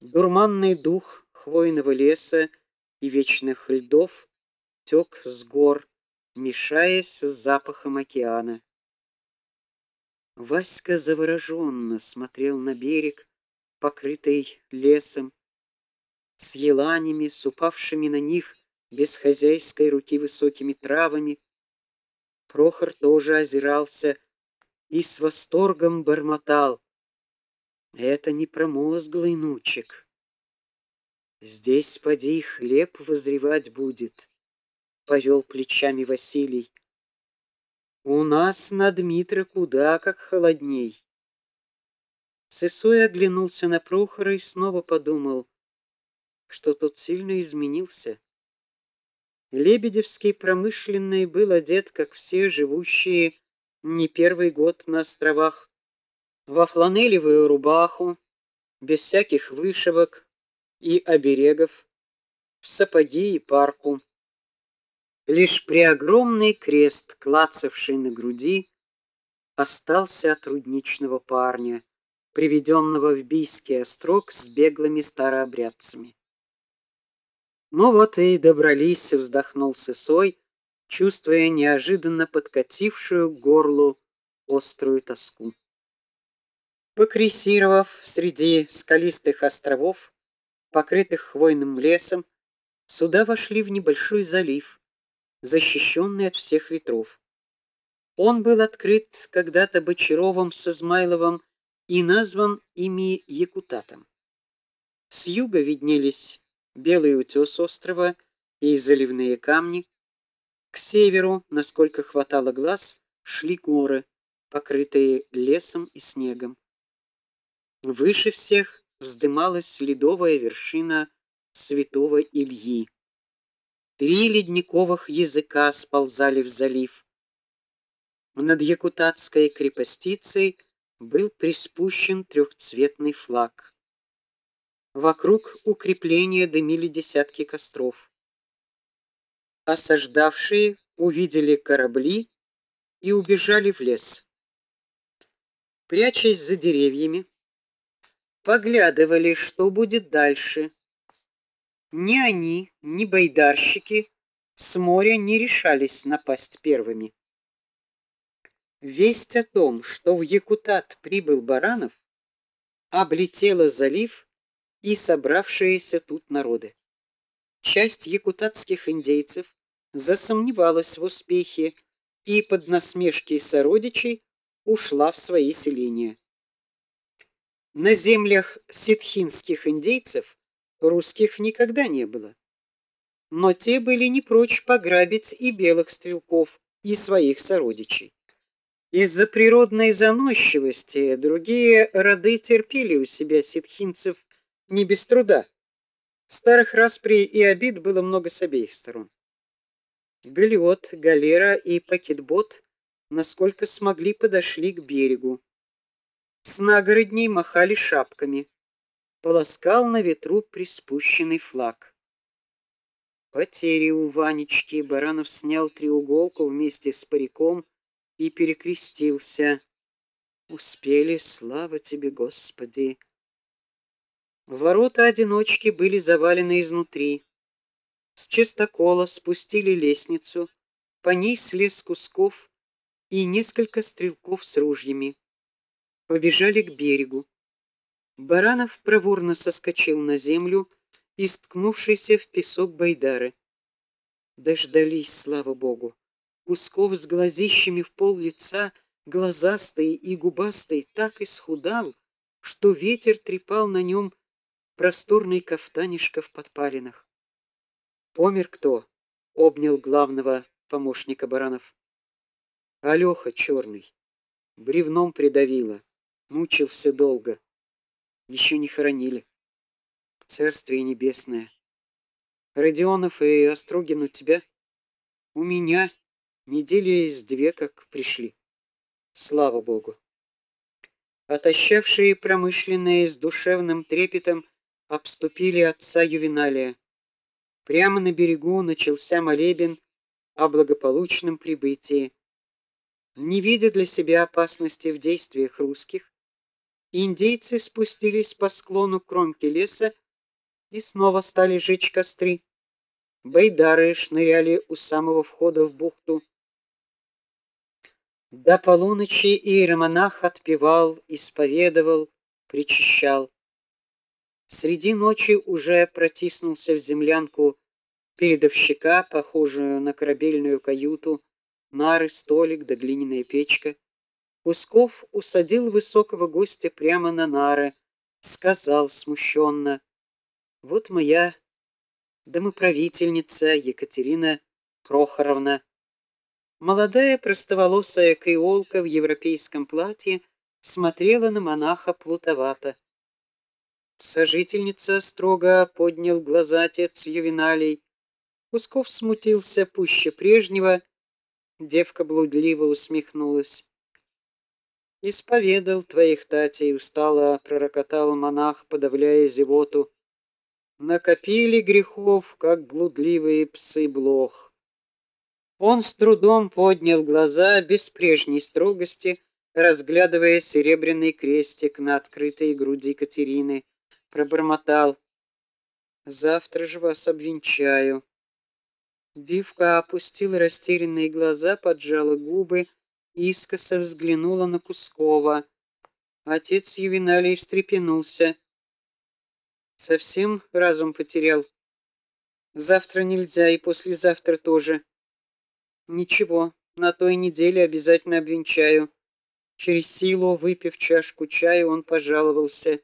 Дурманный дух хвойного леса и вечных льдов тек с гор, мешаясь с запахом океана. Васька завороженно смотрел на берег, покрытый лесом, с еланями, с упавшими на них без хозяйской руки высокими травами. Прохор тоже озирался и с восторгом бормотал: "Это не промозглый нучек. Здесь поди хлеб возревать будет", повел плечами Василий. У нас на Дмитра куда как холодней. Сысой оглянулся на Прохора и снова подумал, что тот сильно изменился. Лебедевский промышленный был одет, как все живущие не первый год на островах, во фланелевую рубаху, без всяких вышивок и оберегов, в сапоги и парку. Лишь преогромный крест, клацавший на груди, остался от рудничного парня, приведенного в Бийский острог с беглыми старообрядцами. Ну вот и добрались, вздохнул Сысой, чувствуя неожиданно подкатившую к горлу острую тоску. Покресировав среди скалистых островов, покрытых хвойным лесом, сюда вошли в небольшой залив, защищенный от всех ветров. Он был открыт когда-то Бочаровым с Измайловым и назван ими Якутатом. С юга виднелись белый утес острова и заливные камни. К северу, насколько хватало глаз, шли горы, покрытые лесом и снегом. Выше всех вздымалась ледовая вершина Святого Ильи. Три ледниковых языка сползали в залив. Над якутатской крепостицей был приспущен трехцветный флаг. Вокруг укрепления дымили десятки костров. Осаждавшие увидели корабли и убежали в лес. Прячась за деревьями, поглядывали, что будет дальше. Ни они, ни байдарщики с моря не решались напасть первыми. Весть о том, что в Якутат прибыл Баранов, облетела залив и собравшиеся тут народы. Часть якутатских индейцев засомневалась в успехе и под насмешки сородичей ушла в свои селения. На землях ситхинских индейцев русских никогда не было. Но те были не прочь пограбить и белых стрелков, и своих сородичей. Из-за природной заносчивости другие роды терпели у себя ситхинцев не без труда. Старых расприй и обид было много с обеих сторон. Галиот, галера и пакетбот, насколько смогли, подошли к берегу. С нагородней махали шапками. Полоскал на ветру приспущенный флаг. Потери у Ванечки Баранов снял треуголку вместе с париком и перекрестился. Успели, слава тебе, Господи. Ворота одиночки были завалены изнутри. С чистокола спустили лестницу, по ней слез кусков и несколько стрелков с ружьями. Побежали к берегу. Баранов проворно соскочил на землю и сткнувшийся в песок байдары. Дождались, слава богу. Кусков с глазищами в пол лица, глазастый и губастый, так исхудал, что ветер трепал на нем просторный кафтанишко в подпалинах. Помер кто? обнял главного помощника Баранов. Алёха черный. Бревном придавило. Мучился долго. Еще не хоронили. Царствие небесное. Родионов и Острогин у тебя? У меня недели из две как пришли. Слава богу. Отощавшие промышленные с душевным трепетом обступили отца Ювеналия. Прямо на берегу начался молебен о благополучном прибытии. Не видя для себя опасности в действиях русских, Индейцы спустились по склону кромки леса и снова стали жечь костры. Байдары шныряли у самого входа в бухту. До полуночи иеромонах отпевал, исповедовал, причащал. Среди ночи уже протиснулся в землянку передовщика, похожую на корабельную каюту, нары, столик да глиняная печка. Кусков усадил высокого гостя прямо на нары, сказал смущенно: "Вот моя домоправительница Екатерина Прохоровна. Молодая простоволосая креолка в европейском платье смотрела на монаха плутовато. Сожительница строго поднял глаза отец Ювеналий. Кусков смутился пуще прежнего, девка блудливо усмехнулась. Исповедал твоих татей, устало пророкотал монах, подавляя зевоту накопили грехов, как блудливые псы блох. Он с трудом поднял глаза без прежней строгости, разглядывая серебряный крестик на открытой груди Катерины, пробормотал: "Завтра же вас обвенчаю". Девка опустила растерянные глаза, поджала губы, искоса взглянула на Кускова. Отец Ювеналий встрепенулся. Совсем разум потерял. Завтра нельзя и послезавтра тоже. Ничего, на той неделе обязательно обвенчаю. Через силу, выпив чашку чая, он пожаловался: